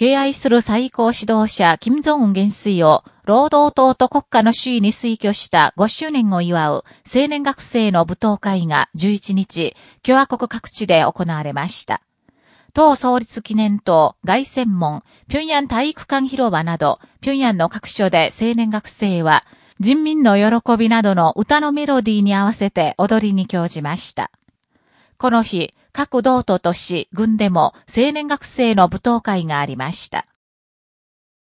敬愛する最高指導者、金正恩元帥を、労働党と国家の首位に推挙した5周年を祝う青年学生の舞踏会が11日、共和国各地で行われました。党創立記念塔、外専門、平壌体育館広場など、平壌の各所で青年学生は、人民の喜びなどの歌のメロディーに合わせて踊りに興じました。この日、各道と都市、軍でも青年学生の舞踏会がありました。